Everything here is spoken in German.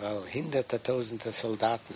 weil hunderte, tausende Soldaten.